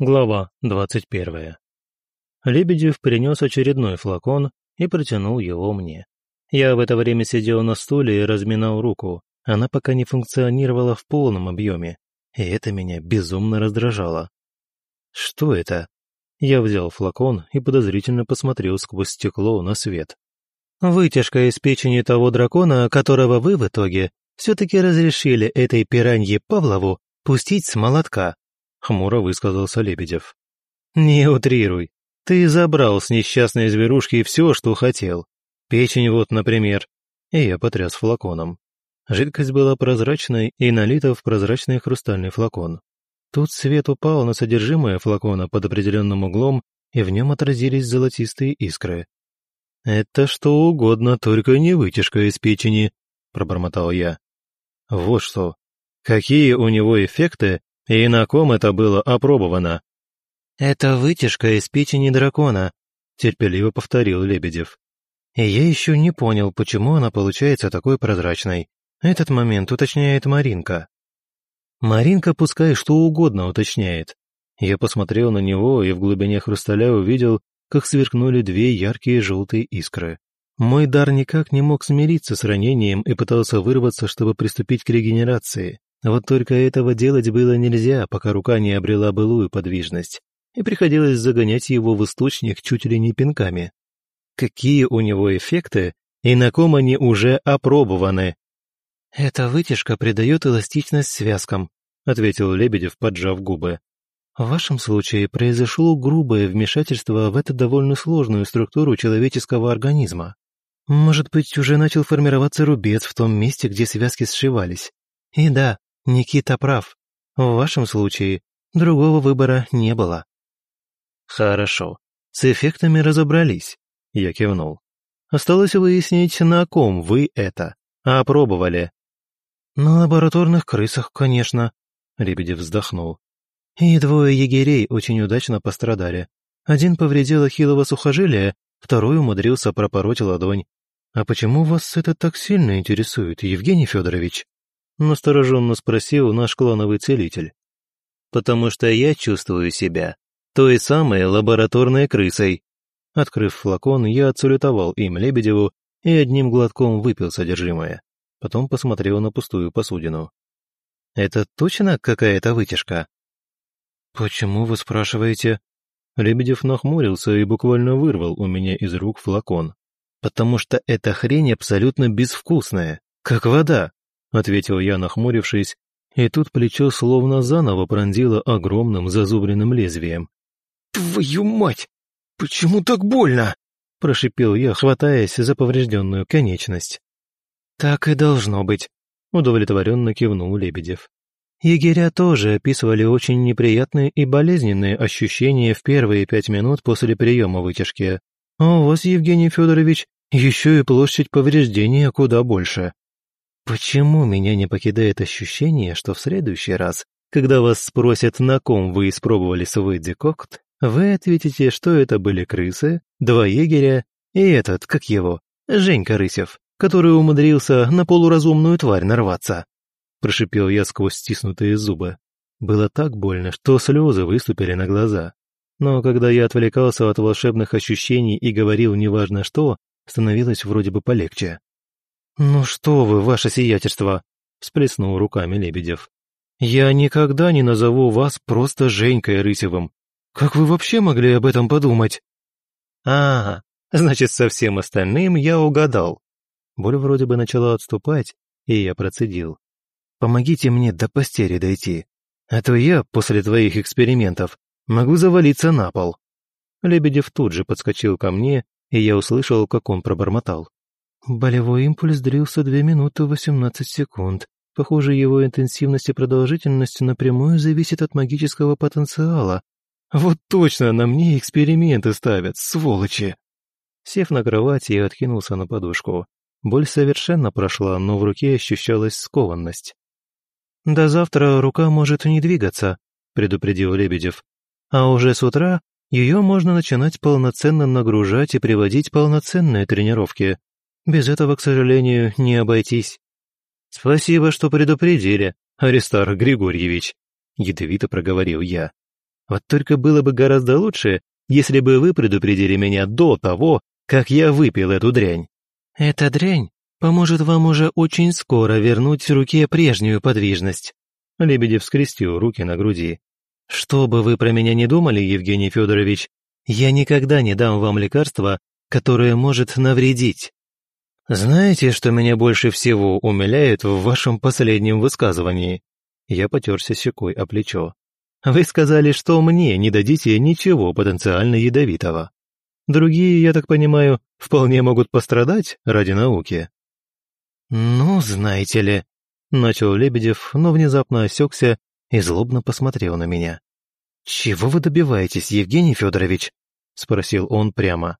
Глава двадцать первая. Лебедев принес очередной флакон и протянул его мне. Я в это время сидел на стуле и разминал руку. Она пока не функционировала в полном объеме, и это меня безумно раздражало. Что это? Я взял флакон и подозрительно посмотрел сквозь стекло на свет. Вытяжка из печени того дракона, которого вы в итоге все-таки разрешили этой пиранье Павлову пустить с молотка. — хмуро высказался Лебедев. «Не утрируй. Ты забрал с несчастной зверушки все, что хотел. Печень вот, например». И я потряс флаконом. Жидкость была прозрачной и налита в прозрачный хрустальный флакон. Тут свет упал на содержимое флакона под определенным углом, и в нем отразились золотистые искры. «Это что угодно, только не вытяжка из печени», — пробормотал я. «Вот что. Какие у него эффекты, и на ком это было опробовано? «Это вытяжка из печени дракона», — терпеливо повторил Лебедев. «И я еще не понял, почему она получается такой прозрачной. Этот момент уточняет Маринка». Маринка пускай что угодно уточняет. Я посмотрел на него и в глубине хрусталя увидел, как сверкнули две яркие желтые искры. Мой дар никак не мог смириться с ранением и пытался вырваться, чтобы приступить к регенерации. Вот только этого делать было нельзя, пока рука не обрела былую подвижность, и приходилось загонять его в источник чуть ли не пинками. Какие у него эффекты и на ком они уже опробованы? «Эта вытяжка придает эластичность связкам», ответил Лебедев, поджав губы. В вашем случае произошло грубое вмешательство в эту довольно сложную структуру человеческого организма. Может быть, уже начал формироваться рубец в том месте, где связки сшивались. И да, Никита прав. В вашем случае другого выбора не было. Хорошо. С эффектами разобрались. Я кивнул. Осталось выяснить, на ком вы это опробовали. На лабораторных крысах, конечно, Лебедев вздохнул. И двое егерей очень удачно пострадали. Один повредил ахиллово сухожилие, второй умудрился пропороть ладонь. А почему вас это так сильно интересует, Евгений Федорович? Настороженно спросил наш клановый целитель. «Потому что я чувствую себя той самой лабораторной крысой». Открыв флакон, я отсалютовал им Лебедеву и одним глотком выпил содержимое. Потом посмотрел на пустую посудину. «Это точно какая-то вытяжка?» «Почему вы спрашиваете?» Лебедев нахмурился и буквально вырвал у меня из рук флакон. «Потому что эта хрень абсолютно безвкусная, как вода. — ответил я, нахмурившись, и тут плечо словно заново пронзило огромным зазубренным лезвием. «Твою мать! Почему так больно?» — прошипел я, хватаясь за поврежденную конечность. «Так и должно быть», — удовлетворенно кивнул Лебедев. Егеря тоже описывали очень неприятные и болезненные ощущения в первые пять минут после приема вытяжки. А у вас, Евгений Федорович, еще и площадь повреждения куда больше. Почему меня не покидает ощущение, что в следующий раз, когда вас спросят, на ком вы испробовали свой декокт, вы ответите, что это были крысы, два егеря и этот, как его, Женька Рысев, который умудрился на полуразумную тварь нарваться. Прошипел я сквозь стиснутые зубы. Было так больно, что слезы выступили на глаза. Но когда я отвлекался от волшебных ощущений и говорил неважно что, становилось вроде бы полегче. «Ну что вы, ваше сиятельство!» — всплеснул руками Лебедев. «Я никогда не назову вас просто Женькой Рысевым. Как вы вообще могли об этом подумать?» «Ага, значит, со всем остальным я угадал». Боль вроде бы начала отступать, и я процедил. «Помогите мне до постели дойти, а то я, после твоих экспериментов, могу завалиться на пол». Лебедев тут же подскочил ко мне, и я услышал, как он пробормотал. Болевой импульс длился 2 минуты 18 секунд. Похоже, его интенсивность и продолжительность напрямую зависит от магического потенциала. Вот точно на мне эксперименты ставят, сволочи! Сев на кровати, я откинулся на подушку. Боль совершенно прошла, но в руке ощущалась скованность. «До завтра рука может не двигаться», — предупредил Лебедев. «А уже с утра ее можно начинать полноценно нагружать и приводить полноценные тренировки. Без этого, к сожалению, не обойтись. Спасибо, что предупредили, Аристар Григорьевич, ядовито проговорил я. Вот только было бы гораздо лучше, если бы вы предупредили меня до того, как я выпил эту дрянь. Эта дрянь поможет вам уже очень скоро вернуть руке прежнюю подвижность. Лебедев скрестил руки на груди. Что бы вы про меня не думали, Евгений Федорович, я никогда не дам вам лекарства, которое может навредить. Знаете, что меня больше всего умиляет в вашем последнем высказывании? Я потерся щекой о плечо. Вы сказали, что мне не дадите ничего потенциально ядовитого. Другие, я так понимаю, вполне могут пострадать ради науки. Ну, знаете ли, начал Лебедев, но внезапно осекся и злобно посмотрел на меня. «Чего вы добиваетесь, Евгений Федорович?» — спросил он прямо.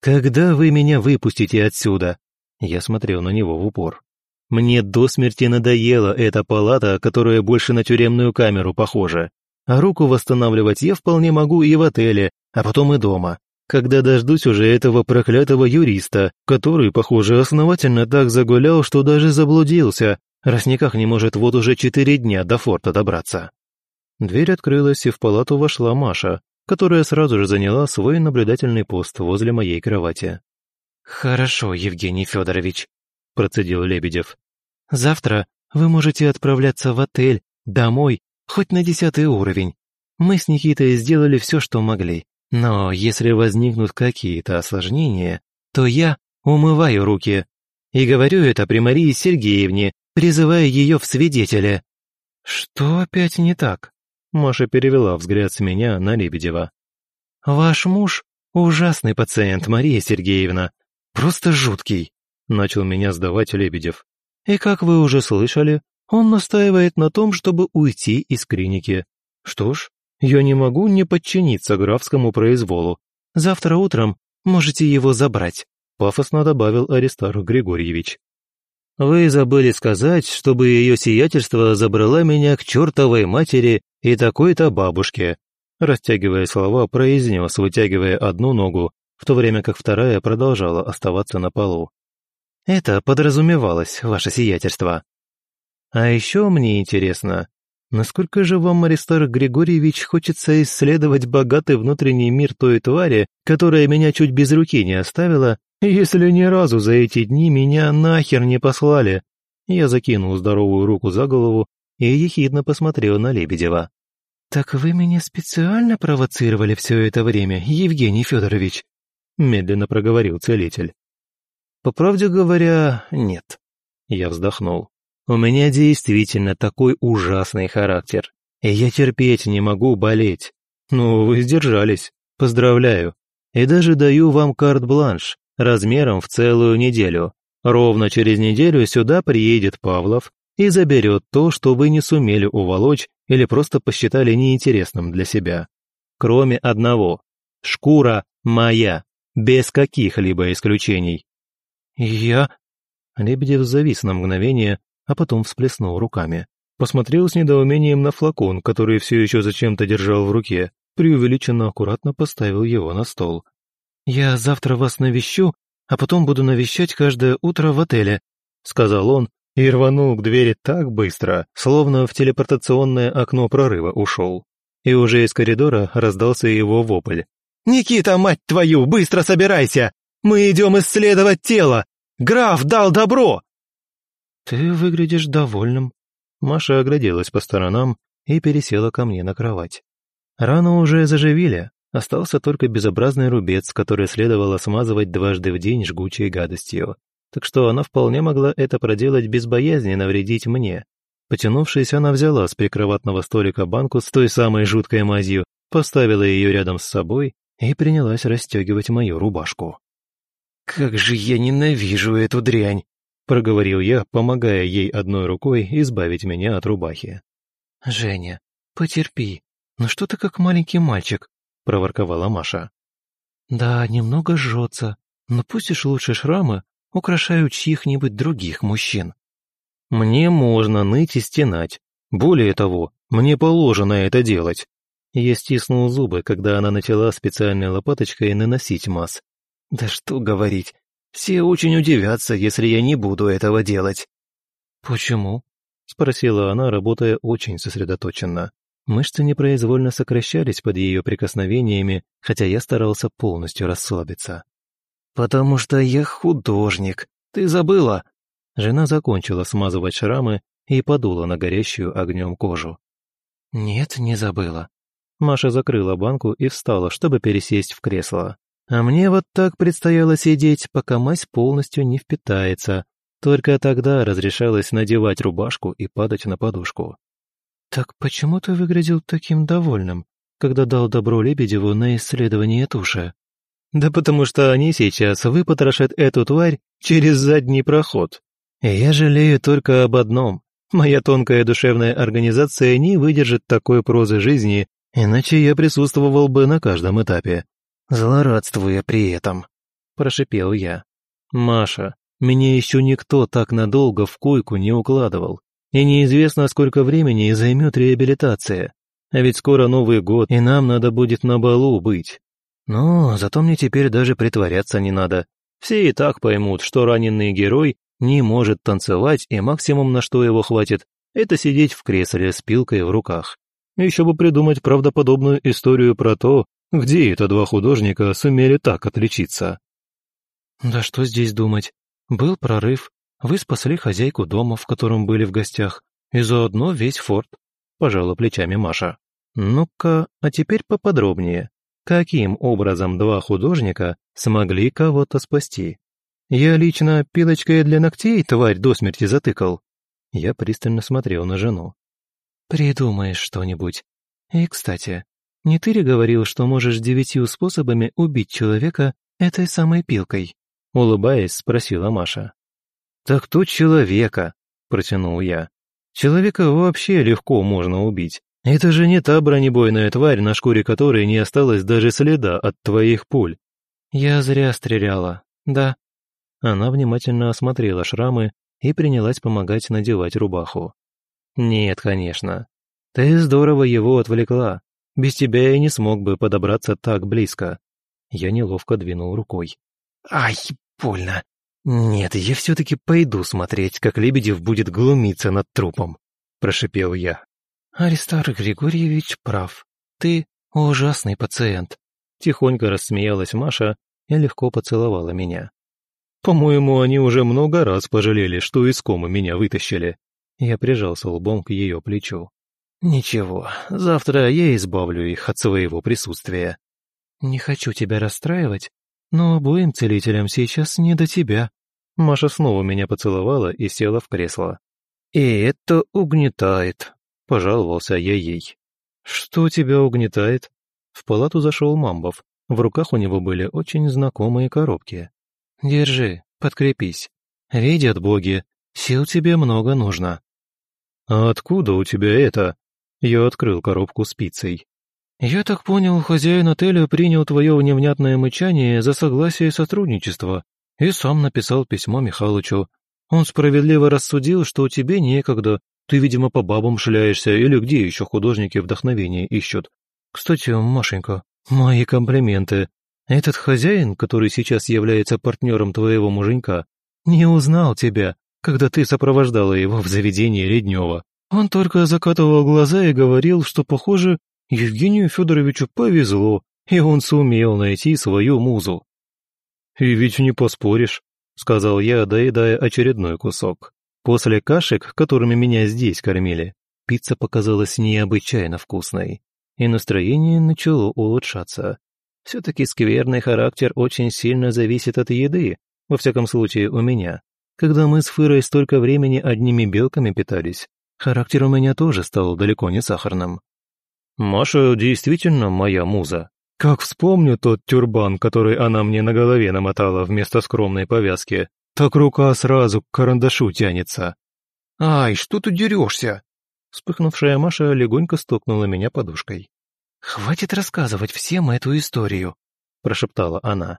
«Когда вы меня выпустите отсюда?» Я смотрел на него в упор. Мне до смерти надоела эта палата, которая больше на тюремную камеру похожа. А руку восстанавливать я вполне могу и в отеле, а потом и дома. Когда дождусь уже этого проклятого юриста, который, похоже, основательно так загулял, что даже заблудился, раз никак не может вот уже четыре дня до форта добраться. Дверь открылась, и в палату вошла Маша, которая сразу же заняла свой наблюдательный пост возле моей кровати. «Хорошо, Евгений Федорович», процедил Лебедев. «Завтра вы можете отправляться в отель, домой, хоть на десятый уровень. Мы с Никитой сделали все, что могли. Но если возникнут какие-то осложнения, то я умываю руки. И говорю это при Марии Сергеевне, призывая ее в свидетеля». «Что опять не так?» Маша перевела взгляд с меня на Лебедева. «Ваш муж — ужасный пациент, Мария Сергеевна. Просто жуткий начал меня сдавать Лебедев. И как вы уже слышали, он настаивает на том, чтобы уйти из клиники. Что ж, я не могу не подчиниться графскому произволу. Завтра утром можете его забрать», — пафосно добавил Аристарх Григорьевич. «Вы забыли сказать, чтобы ее сиятельство забрала меня к чертовой матери и такой-то бабушке», растягивая слова, произнес, вытягивая одну ногу, в то время как вторая продолжала оставаться на полу. Это подразумевалось, ваше сиятельство. А еще мне интересно, насколько же вам, Аристарх Григорьевич, хочется исследовать богатый внутренний мир той твари, которая меня чуть без руки не оставила, если ни разу за эти дни меня нахер не послали? Я закинул здоровую руку за голову и ехидно посмотрел на Лебедева. «Так вы меня специально провоцировали все это время, Евгений Федорович?» Медленно проговорил целитель. По правде говоря, нет. Я вздохнул. У меня действительно такой ужасный характер. И я терпеть не могу болеть. Ну, вы сдержались. Поздравляю. И даже даю вам карт-бланш размером в целую неделю. Ровно через неделю сюда приедет Павлов и заберет то, что вы не сумели уволочь или просто посчитали неинтересным для себя. Кроме одного. Шкура моя, без каких-либо исключений. «Я...» Лебедев завис на мгновение, а потом всплеснул руками. Посмотрел с недоумением на флакон, который все еще зачем-то держал в руке, преувеличенно аккуратно поставил его на стол. «Я завтра вас навещу, а потом буду навещать каждое утро в отеле», сказал он и рванул к двери так быстро, словно в телепортационное окно прорыва ушел. И уже из коридора раздался его вопль. «Никита, мать твою, быстро собирайся! Мы идем исследовать тело! Граф дал добро!» «Ты выглядишь довольным». Маша огляделась по сторонам и пересела ко мне на кровать. Рану уже заживили, остался только безобразный рубец, который следовало смазывать дважды в день жгучей гадостью. Так что она вполне могла это проделать без боязни навредить мне. Потянувшись, она взяла с прикроватного столика банку с той самой жуткой мазью, поставила ее рядом с собой и принялась расстегивать мою рубашку. «Как же я ненавижу эту дрянь!» — проговорил я, помогая ей одной рукой избавить меня от рубахи. «Женя, потерпи, ну что ты как маленький мальчик?» — проворковала Маша. «Да, немного жжется, но пусть уж лучше шрамы украшают чьих-нибудь других мужчин». «Мне можно ныть и стенать. Более того, мне положено это делать». Я стиснул зубы, когда она начала специальной лопаточкой наносить масс, да что говорить, все очень удивятся, если я не буду этого делать. Почему? Спросила она, работая очень сосредоточенно. Мышцы непроизвольно сокращались под ее прикосновениями, хотя я старался полностью расслабиться. «Потому что я художник. Ты забыла?» Жена закончила смазывать шрамы и подула на горящую огнем кожу. «Нет, не забыла». Маша закрыла банку и встала, чтобы пересесть в кресло. А мне вот так предстояло сидеть, пока мазь полностью не впитается. Только тогда разрешалось надевать рубашку и падать на подушку. «Так почему ты выглядел таким довольным, когда дал добро Лебедеву на исследование туши?» «Да потому что они сейчас выпотрошат эту тварь через задний проход. Я жалею только об одном. Моя тонкая душевная организация не выдержит такой прозы жизни, иначе я присутствовал бы на каждом этапе злорадствуя при этом», – прошипел я. «Маша, меня еще никто так надолго в койку не укладывал, и неизвестно, сколько времени займет реабилитация. А ведь скоро Новый год, и нам надо будет на балу быть. Но зато мне теперь даже притворяться не надо. Все и так поймут, что раненый герой не может танцевать, и максимум, на что его хватит, это сидеть в кресле с пилкой в руках. Еще бы придумать правдоподобную историю про то, где это два художника сумели так отличиться? Да что здесь думать? Был прорыв. Вы спасли хозяйку дома, в котором были в гостях, и заодно весь форт. Пожала плечами Маша. Ну-ка, а теперь поподробнее. Каким образом два художника смогли кого-то спасти? Я лично пилочкой для ногтей тварь до смерти затыкал. Я пристально смотрел на жену. Придумаешь что-нибудь. И, кстати, не ты ли говорил, что можешь девятью способами убить человека этой самой пилкой?» Улыбаясь, спросила Маша. «Так кто человека?» – протянул я. «Человека вообще легко можно убить. Это же не та бронебойная тварь, на шкуре которой не осталось даже следа от твоих пуль». «Я зря стреляла, да». Она внимательно осмотрела шрамы и принялась помогать надевать рубаху. «Нет, конечно. Ты здорово его отвлекла. Без тебя я не смог бы подобраться так близко. Я неловко двинул рукой. Ай, больно. Нет, я все-таки пойду смотреть, как Лебедев будет глумиться над трупом, прошипел я. Аристар Григорьевич прав. Ты ужасный пациент. Тихонько рассмеялась Маша и легко поцеловала меня. По-моему, они уже много раз пожалели, что из комы меня вытащили. Я прижался лбом к ее плечу. «Ничего, завтра я избавлю их от своего присутствия». «Не хочу тебя расстраивать, но обоим целителям сейчас не до тебя». Маша снова меня поцеловала и села в кресло. «И это угнетает», — пожаловался я ей. «Что тебя угнетает?» В палату зашел Мамбов. В руках у него были очень знакомые коробки. «Держи, подкрепись. Видят боги, сил тебе много нужно». «А откуда у тебя это?» Я открыл коробку спицей. «Я так понял, хозяин отеля принял твое невнятное мычание за согласие сотрудничества и сам написал письмо Михалычу. Он справедливо рассудил, что тебе некогда, ты, видимо, по бабам шляешься или где еще художники вдохновения ищут. Кстати, Машенька, мои комплименты. Этот хозяин, который сейчас является партнером твоего муженька, не узнал тебя, когда ты сопровождала его в заведении Леднева. Он только закатывал глаза и говорил, что, похоже, Евгению Федоровичу повезло, и он сумел найти свою музу. «И ведь не поспоришь», — сказал я, доедая очередной кусок. После кашек, которыми меня здесь кормили, пицца показалась необычайно вкусной, и настроение начало улучшаться. Все-таки скверный характер очень сильно зависит от еды, во всяком случае у меня. Когда мы с Фырой столько времени одними белками питались, Характер у меня тоже стал далеко не сахарным. Маша действительно моя муза. Как вспомню тот тюрбан, который она мне на голове намотала вместо скромной повязки, так рука сразу к карандашу тянется. «Ай, что ты дерешься?» Вспыхнувшая Маша легонько стукнула меня подушкой. «Хватит рассказывать всем эту историю», – прошептала она.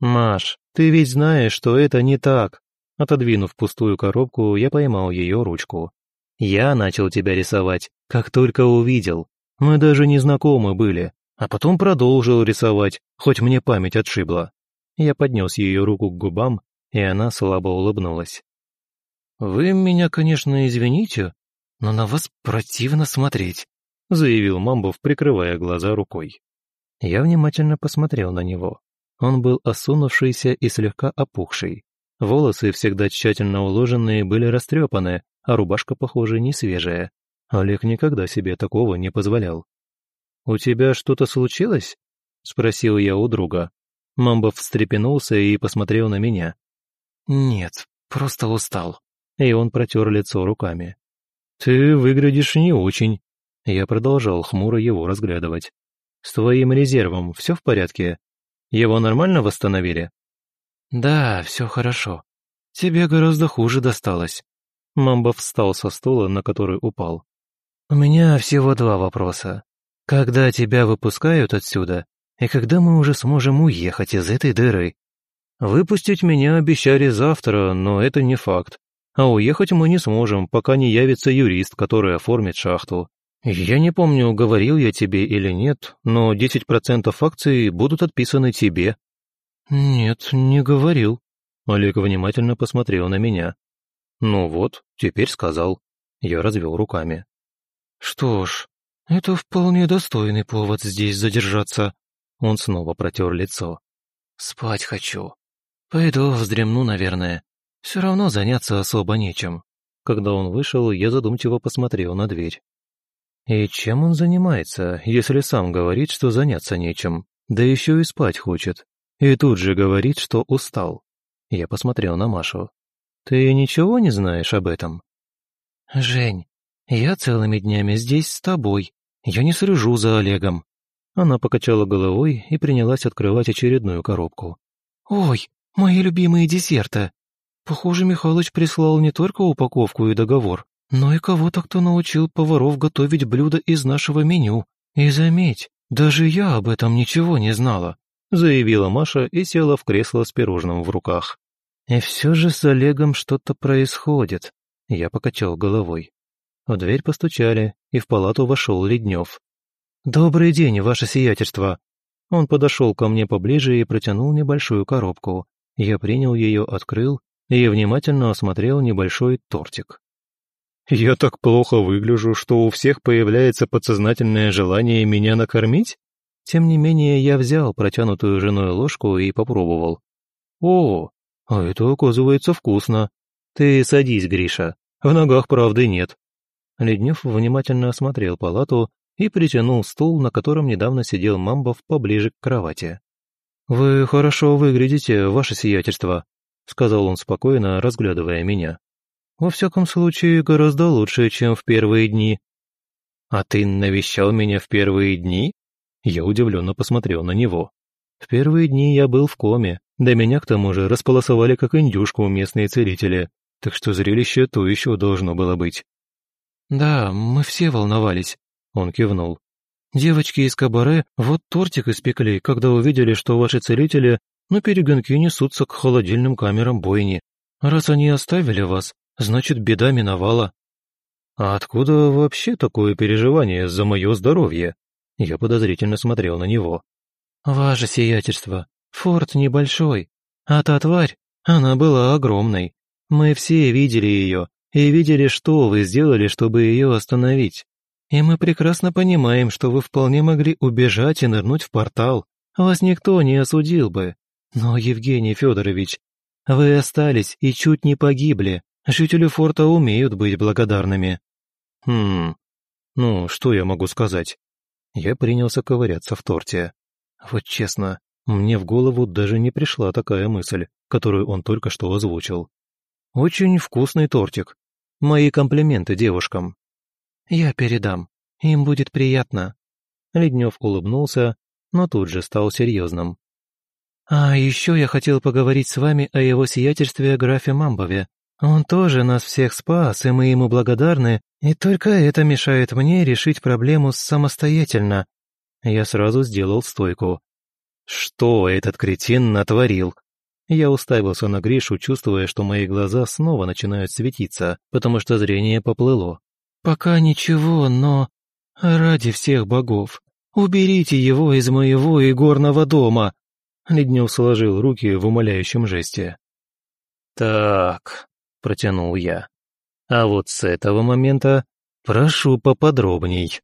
«Маш, ты ведь знаешь, что это не так». Отодвинув пустую коробку, я поймал ее ручку. Я начал тебя рисовать, как только увидел. Мы даже не знакомы были, а потом продолжил рисовать, хоть мне память отшибла. Я поднес ее руку к губам, и она слабо улыбнулась. «Вы меня, конечно, извините, но на вас противно смотреть. заявил Мамбов, прикрывая глаза рукой. Я внимательно посмотрел на него. Он был осунувшийся и слегка опухший. Волосы, всегда тщательно уложенные, были растрепаны, а рубашка, похоже, не свежая. Олег никогда себе такого не позволял. «У тебя что-то случилось?» — спросил я у друга. Мамбов встрепенулся и посмотрел на меня. «Нет, просто устал». И он протер лицо руками. «Ты выглядишь не очень». Я продолжал хмуро его разглядывать. «С твоим резервом все в порядке? Его нормально восстановили?» «Да, все хорошо. Тебе гораздо хуже досталось». Мамба встал со стула, на который упал. «У меня всего два вопроса. Когда тебя выпускают отсюда, и когда мы уже сможем уехать из этой дыры?» «Выпустить меня обещали завтра, но это не факт. А уехать мы не сможем, пока не явится юрист, который оформит шахту. Я не помню, говорил я тебе или нет, но 10% акций будут отписаны тебе». «Нет, не говорил». Олег внимательно посмотрел на меня. «Ну вот, теперь сказал». Я развел руками. «Что ж, это вполне достойный повод здесь задержаться». Он снова протер лицо. «Спать хочу. Пойду вздремну, наверное. Все равно заняться особо нечем». Когда он вышел, я задумчиво посмотрел на дверь. И чем он занимается, если сам говорит, что заняться нечем, да еще и спать хочет, и тут же говорит, что устал? Я посмотрел на Машу. «Ты ничего не знаешь об этом?» «Жень, я целыми днями здесь с тобой. Я не слежу за Олегом». Она покачала головой и принялась открывать очередную коробку. «Ой, мои любимые десерты!» Похоже, Михалыч прислал не только упаковку и договор, но и кого-то, кто научил поваров готовить блюда из нашего меню. И заметь, даже я об этом ничего не знала», заявила Маша и села в кресло с пирожным в руках. «И все же с Олегом что-то происходит», я покачал головой. В дверь постучали, и в палату вошел Леднев. «Добрый день, ваше сиятельство!» Он подошел ко мне поближе и протянул небольшую коробку. Я принял ее, открыл и внимательно осмотрел небольшой тортик. «Я так плохо выгляжу, что у всех появляется подсознательное желание меня накормить?» Тем не менее, я взял протянутую женой ложку и попробовал. «О, а это, оказывается, вкусно. Ты садись, Гриша, в ногах правды нет». Леднев внимательно осмотрел палату и притянул стул, на котором недавно сидел Мамбов поближе к кровати. «Вы хорошо выглядите, ваше сиятельство», — сказал он спокойно, разглядывая меня. «Во всяком случае, гораздо лучше, чем в первые дни». «А ты навещал меня в первые дни?» Я удивленно посмотрел на него. «В первые дни я был в коме, да меня к тому же располосовали как индюшку местные целители, так что зрелище то еще должно было быть». «Да, мы все волновались», — он кивнул. «Девочки из кабаре вот тортик испекли, когда увидели, что ваши целители на перегонки несутся к холодильным камерам бойни. Раз они оставили вас, значит, беда миновала». «А откуда вообще такое переживание за мое здоровье?» Я подозрительно смотрел на него. «Ваше сиятельство, форт небольшой, а та тварь, она была огромной. Мы все видели ее и видели, что вы сделали, чтобы ее остановить. И мы прекрасно понимаем, что вы вполне могли убежать и нырнуть в портал. Вас никто не осудил бы. Но, Евгений Федорович, вы остались и чуть не погибли. Жители форта умеют быть благодарными». «Хм, ну, что я могу сказать?» Я принялся ковыряться в торте. Вот честно, мне в голову даже не пришла такая мысль, которую он только что озвучил. Очень вкусный тортик. Мои комплименты девушкам. Я передам. Им будет приятно. Леднев улыбнулся, но тут же стал серьезным. «А еще я хотел поговорить с вами о его сиятельстве графе Мамбове. Он тоже нас всех спас, и мы ему благодарны, и только это мешает мне решить проблему самостоятельно». Я сразу сделал стойку. «Что этот кретин натворил?» Я уставился на Гришу, чувствуя, что мои глаза снова начинают светиться, потому что зрение поплыло. «Пока ничего, но... Ради всех богов, уберите его из моего игорного дома!» Леднев сложил руки в умоляющем жесте. «Так», — протянул я. «А вот с этого момента прошу поподробней».